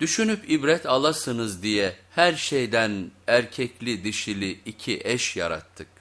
Düşünüp ibret alasınız diye her şeyden erkekli dişili iki eş yarattık.